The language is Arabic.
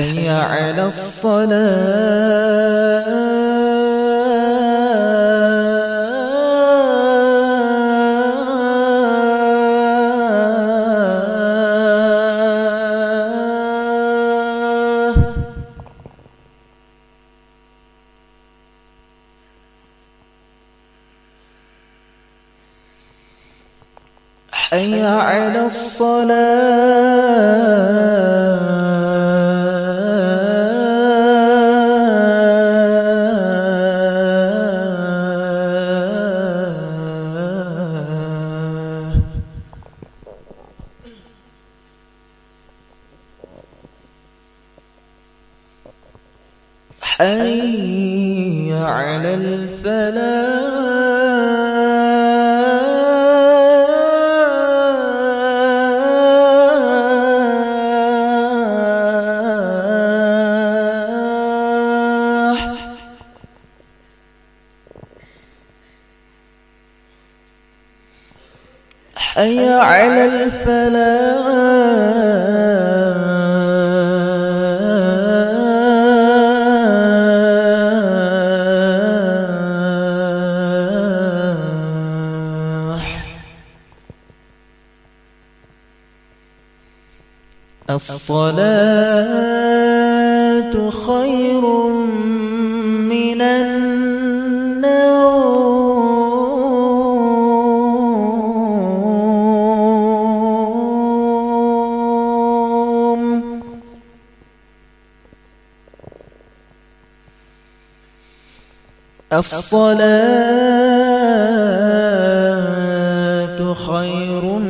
حي على الصلاة حي على الصلاة. حي على الفلاح حي على الفلاح؟ الصلاة خير من النوم. الصلاة خير